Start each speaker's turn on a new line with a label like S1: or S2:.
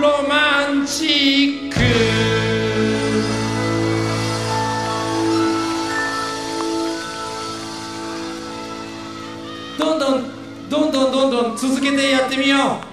S1: ロマンチック」どんどんどんどんどんどん続けてやってみよう。